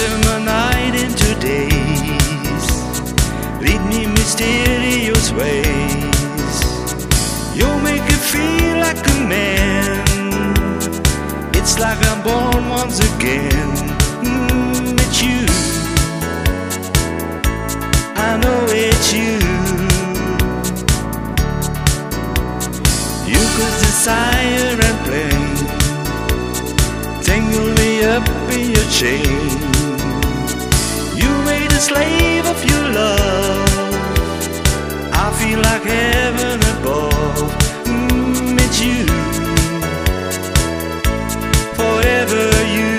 turn my night into days. Lead me mysterious ways. You make it feel like a man. It's like I'm born once again. Mm, it's you. I know it's you. You could desire and play. Tangle me up in your chain. Slave of your love. I feel like heaven above. Mm, it's you. Forever you.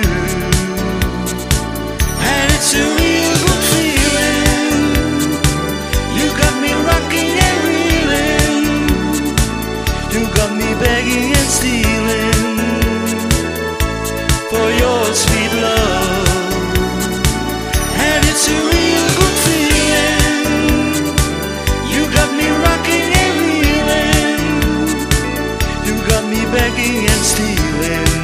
And it's a real good feeling. You got me rocking and reeling. You got me begging and stealing against and stealing.